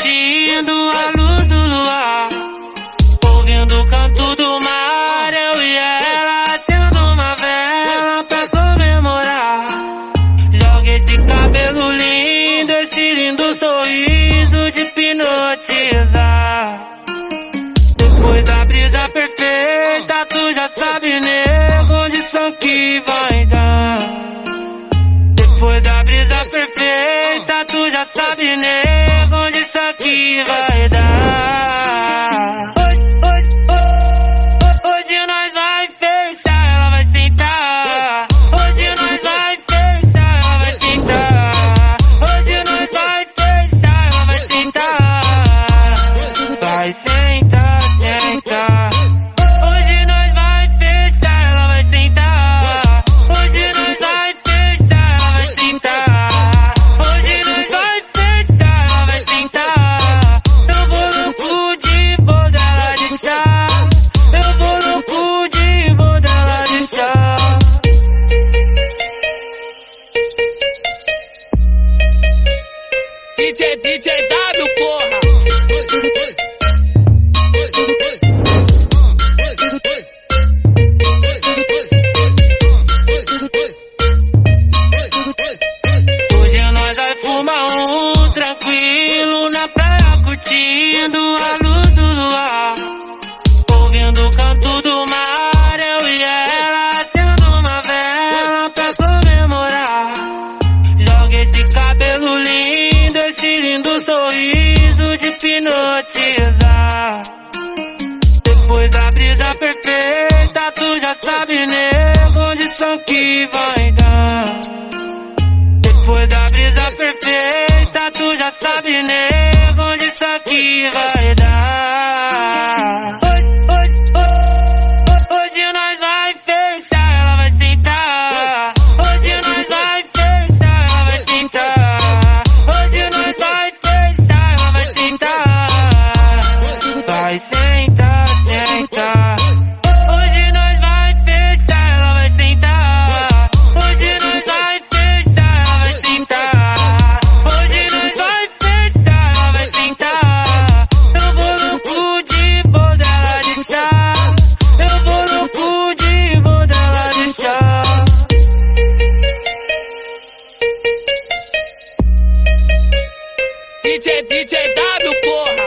curtindo a luz do luar. Ouvindo o canto do mar, eu e ela acendo uma vela pra comemorar. Joga esse cabelo lindo, esse lindo sorriso de hipnotizar. Depois da brisa perfeita, tu já sabe, né? Condição que vai dar. Depois da brisa perfeita, tu já sabe, né? DJ, DJ W, porra! Hoje nós vai fumar um tranquilo na praia curtindo a luz sorriso de hipnotizar. Depois da brisa perfeita, tu já sabe, né? Condição que vai dar. Depois da brisa perfeita, tu já sabe, né? DJ, DJ W, porra.